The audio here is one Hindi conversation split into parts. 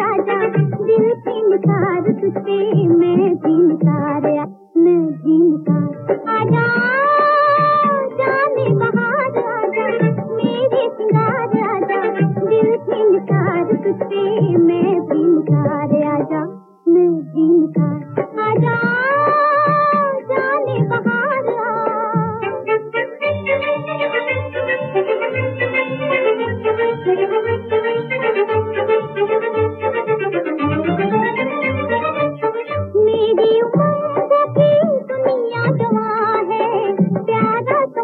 राजा, दिल तीनकार मैं मैं आजा, जाने बहार मेरे सिंगार आजा दिल तीनकार मैं तीनकार आजा, मैं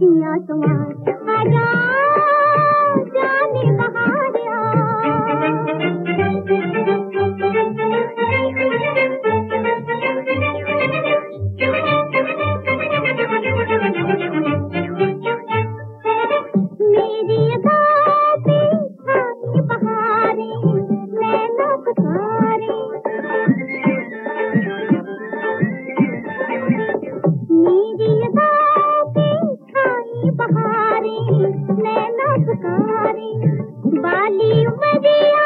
किया तुम्हारा। you, baby, I'm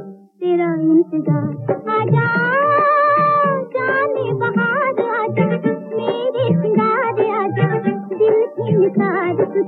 काज से